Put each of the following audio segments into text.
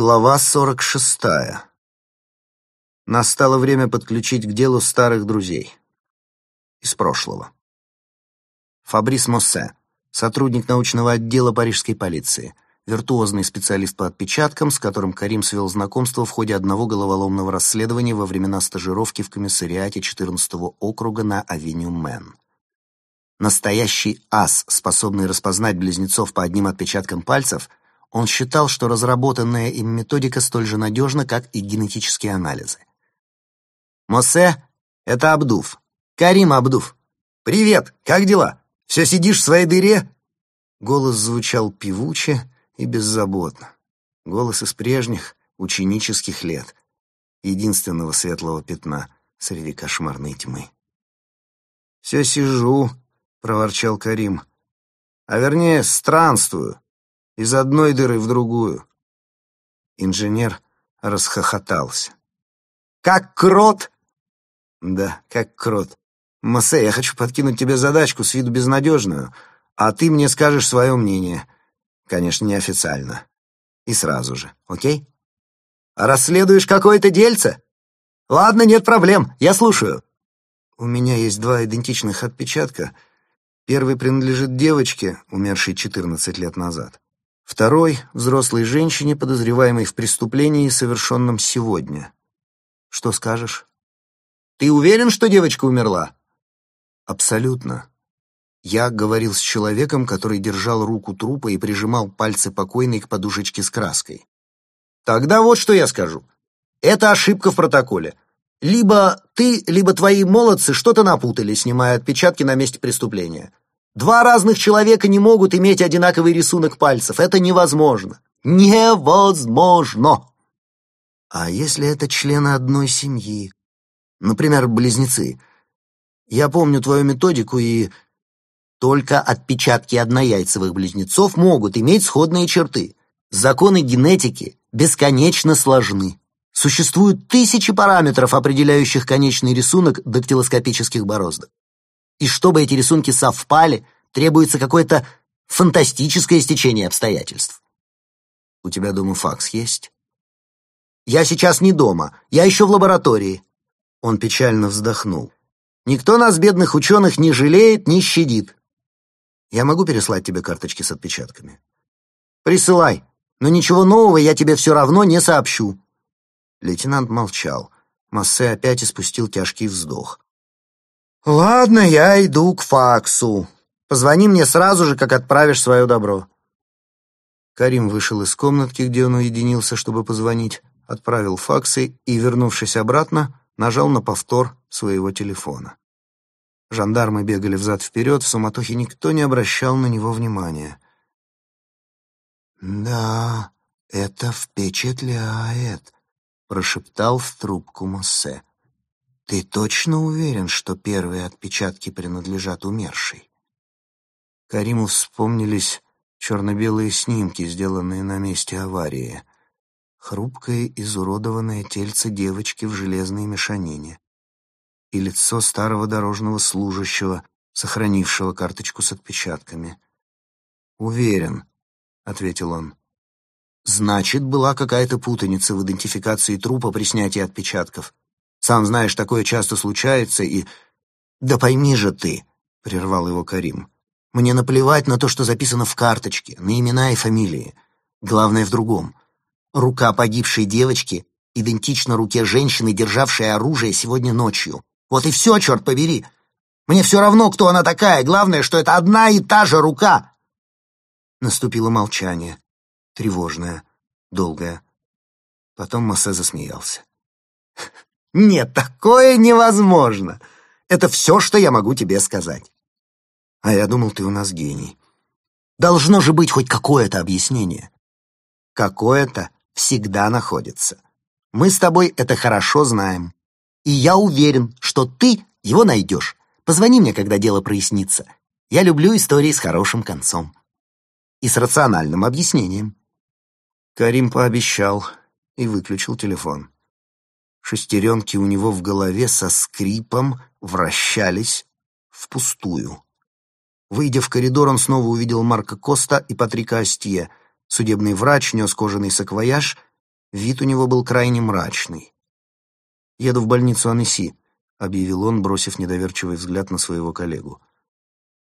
Глава 46. Настало время подключить к делу старых друзей. Из прошлого. Фабрис Моссе, сотрудник научного отдела парижской полиции, виртуозный специалист по отпечаткам, с которым Карим свел знакомство в ходе одного головоломного расследования во времена стажировки в комиссариате 14-го округа на авеню Мэн. Настоящий ас, способный распознать близнецов по одним отпечаткам пальцев — он считал, что разработанная им методика столь же надежна, как и генетические анализы. «Мосе, это Абдув. Карим Абдув. Привет, как дела? Все сидишь в своей дыре?» Голос звучал певуче и беззаботно. Голос из прежних, ученических лет, единственного светлого пятна среди кошмарной тьмы. «Все сижу», — проворчал Карим. «А вернее, странствую из одной дыры в другую. Инженер расхохотался. «Как крот!» «Да, как крот. Массе, я хочу подкинуть тебе задачку с виду безнадежную, а ты мне скажешь свое мнение. Конечно, неофициально. И сразу же, окей?» «Расследуешь какое-то дельце? Ладно, нет проблем, я слушаю». «У меня есть два идентичных отпечатка. Первый принадлежит девочке, умершей 14 лет назад. Второй — взрослой женщине, подозреваемой в преступлении, совершенном сегодня. Что скажешь? Ты уверен, что девочка умерла? Абсолютно. Я говорил с человеком, который держал руку трупа и прижимал пальцы покойной к подушечке с краской. Тогда вот что я скажу. Это ошибка в протоколе. Либо ты, либо твои молодцы что-то напутали, снимая отпечатки на месте преступления. Два разных человека не могут иметь одинаковый рисунок пальцев. Это невозможно. Невозможно. А если это члены одной семьи? Например, близнецы. Я помню твою методику, и только отпечатки однояйцевых близнецов могут иметь сходные черты. Законы генетики бесконечно сложны. Существуют тысячи параметров, определяющих конечный рисунок дактилоскопических бороздок. И чтобы эти рисунки совпали, требуется какое-то фантастическое стечение обстоятельств. У тебя дома факс есть? Я сейчас не дома, я еще в лаборатории. Он печально вздохнул. Никто нас, бедных ученых, не жалеет, не щадит. Я могу переслать тебе карточки с отпечатками? Присылай, но ничего нового я тебе все равно не сообщу. Лейтенант молчал. Массе опять испустил тяжкий вздох. «Ладно, я иду к факсу. Позвони мне сразу же, как отправишь свое добро». Карим вышел из комнатки, где он уединился, чтобы позвонить, отправил факсы и, вернувшись обратно, нажал на повтор своего телефона. Жандармы бегали взад-вперед, в суматохе никто не обращал на него внимания. «Да, это впечатляет», — прошептал в трубку Моссе. «Ты точно уверен, что первые отпечатки принадлежат умершей?» Кариму вспомнились черно-белые снимки, сделанные на месте аварии. Хрупкое, изуродованное тельце девочки в железной мешанине и лицо старого дорожного служащего, сохранившего карточку с отпечатками. «Уверен», — ответил он. «Значит, была какая-то путаница в идентификации трупа при снятии отпечатков. Сам знаешь, такое часто случается, и... Да пойми же ты, — прервал его Карим, — мне наплевать на то, что записано в карточке, на имена и фамилии. Главное в другом. Рука погибшей девочки идентична руке женщины, державшей оружие сегодня ночью. Вот и все, черт побери. Мне все равно, кто она такая. Главное, что это одна и та же рука. Наступило молчание. Тревожное, долгое. Потом Массе засмеялся. Нет, такое невозможно. Это все, что я могу тебе сказать. А я думал, ты у нас гений. Должно же быть хоть какое-то объяснение. Какое-то всегда находится. Мы с тобой это хорошо знаем. И я уверен, что ты его найдешь. Позвони мне, когда дело прояснится. Я люблю истории с хорошим концом. И с рациональным объяснением. Карим пообещал и выключил телефон. Шестеренки у него в голове со скрипом вращались впустую. Выйдя в коридор, он снова увидел Марка Коста и Патрика Астье. Судебный врач нес кожаный саквояж Вид у него был крайне мрачный. «Еду в больницу Анесси», — объявил он, бросив недоверчивый взгляд на своего коллегу.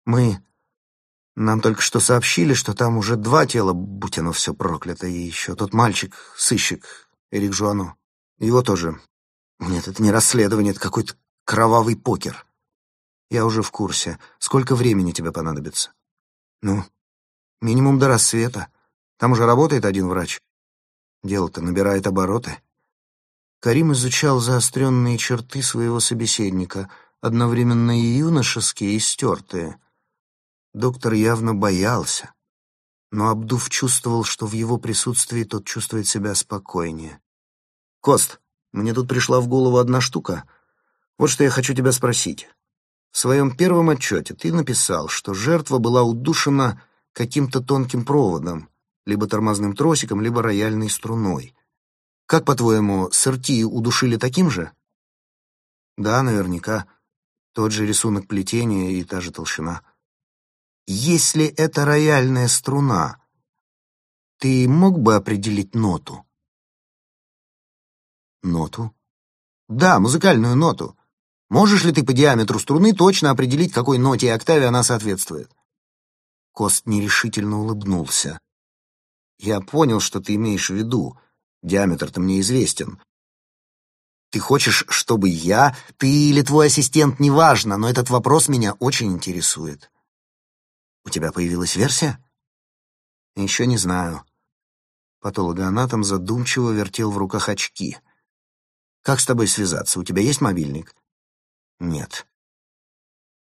«Мы... Нам только что сообщили, что там уже два тела, будь оно все проклято, и еще тот мальчик, сыщик, Эрик Жуано. Его тоже. Нет, это не расследование, это какой-то кровавый покер. Я уже в курсе. Сколько времени тебе понадобится? Ну, минимум до рассвета. Там уже работает один врач. Дело-то набирает обороты. Карим изучал заостренные черты своего собеседника, одновременно и юношеские, и стертые. Доктор явно боялся, но Абдув чувствовал, что в его присутствии тот чувствует себя спокойнее. «Кост, мне тут пришла в голову одна штука. Вот что я хочу тебя спросить. В своем первом отчете ты написал, что жертва была удушена каким-то тонким проводом, либо тормозным тросиком, либо рояльной струной. Как, по-твоему, Сырти удушили таким же? Да, наверняка. Тот же рисунок плетения и та же толщина. Если это рояльная струна, ты мог бы определить ноту? Ноту? Да, музыкальную ноту. Можешь ли ты по диаметру струны точно определить, какой ноте и октаве она соответствует? Кост нерешительно улыбнулся. Я понял, что ты имеешь в виду. Диаметр-то мне известен. Ты хочешь, чтобы я, ты или твой ассистент, неважно, но этот вопрос меня очень интересует. У тебя появилась версия? Еще не знаю. Патологоанатом задумчиво вертел в руках очки. Как с тобой связаться? У тебя есть мобильник? Нет.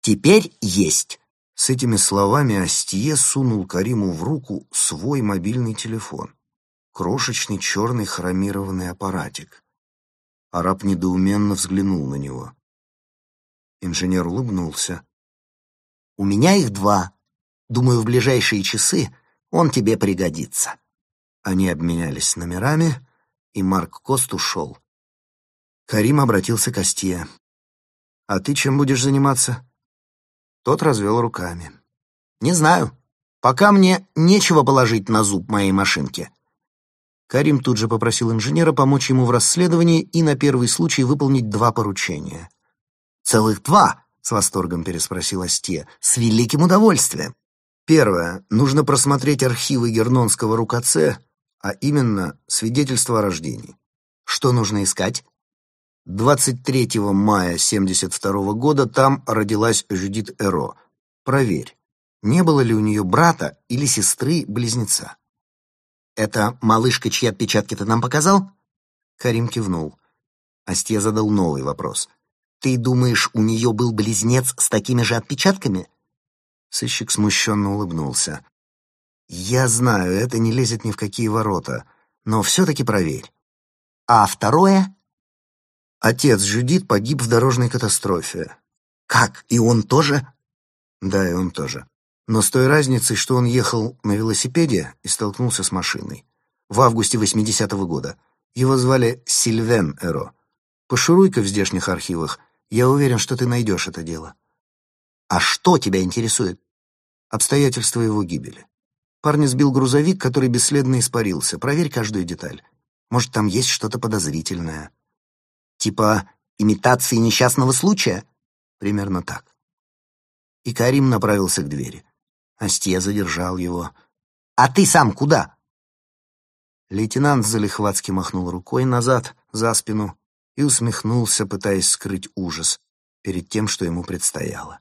Теперь есть. С этими словами Астье сунул Кариму в руку свой мобильный телефон. Крошечный черный хромированный аппаратик. Араб недоуменно взглянул на него. Инженер улыбнулся. «У меня их два. Думаю, в ближайшие часы он тебе пригодится». Они обменялись номерами, и Марк Кост ушел. Карим обратился к Астье. «А ты чем будешь заниматься?» Тот развел руками. «Не знаю. Пока мне нечего положить на зуб моей машинки». Карим тут же попросил инженера помочь ему в расследовании и на первый случай выполнить два поручения. «Целых два?» — с восторгом переспросил Астье. «С великим удовольствием!» Первое. Нужно просмотреть архивы Гернонского рукоце, а именно свидетельство о рождении. Что нужно искать? 23 мая 72 года там родилась Жюдит Эро. Проверь, не было ли у нее брата или сестры-близнеца. «Это малышка, чьи отпечатки ты нам показал?» Карим кивнул. Астья задал новый вопрос. «Ты думаешь, у нее был близнец с такими же отпечатками?» Сыщик смущенно улыбнулся. «Я знаю, это не лезет ни в какие ворота, но все-таки проверь. А второе?» Отец Жюдит погиб в дорожной катастрофе. Как? И он тоже? Да, и он тоже. Но с той разницей, что он ехал на велосипеде и столкнулся с машиной. В августе 80-го года. Его звали Сильвен Эро. Пошуруй-ка в здешних архивах. Я уверен, что ты найдешь это дело. А что тебя интересует? Обстоятельства его гибели. Парня сбил грузовик, который бесследно испарился. Проверь каждую деталь. Может, там есть что-то подозрительное. Типа имитации несчастного случая? Примерно так. И Карим направился к двери. Астье задержал его. «А ты сам куда?» Лейтенант залихватски махнул рукой назад, за спину, и усмехнулся, пытаясь скрыть ужас перед тем, что ему предстояло.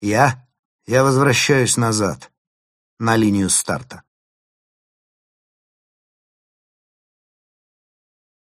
«Я? Я возвращаюсь назад, на линию старта».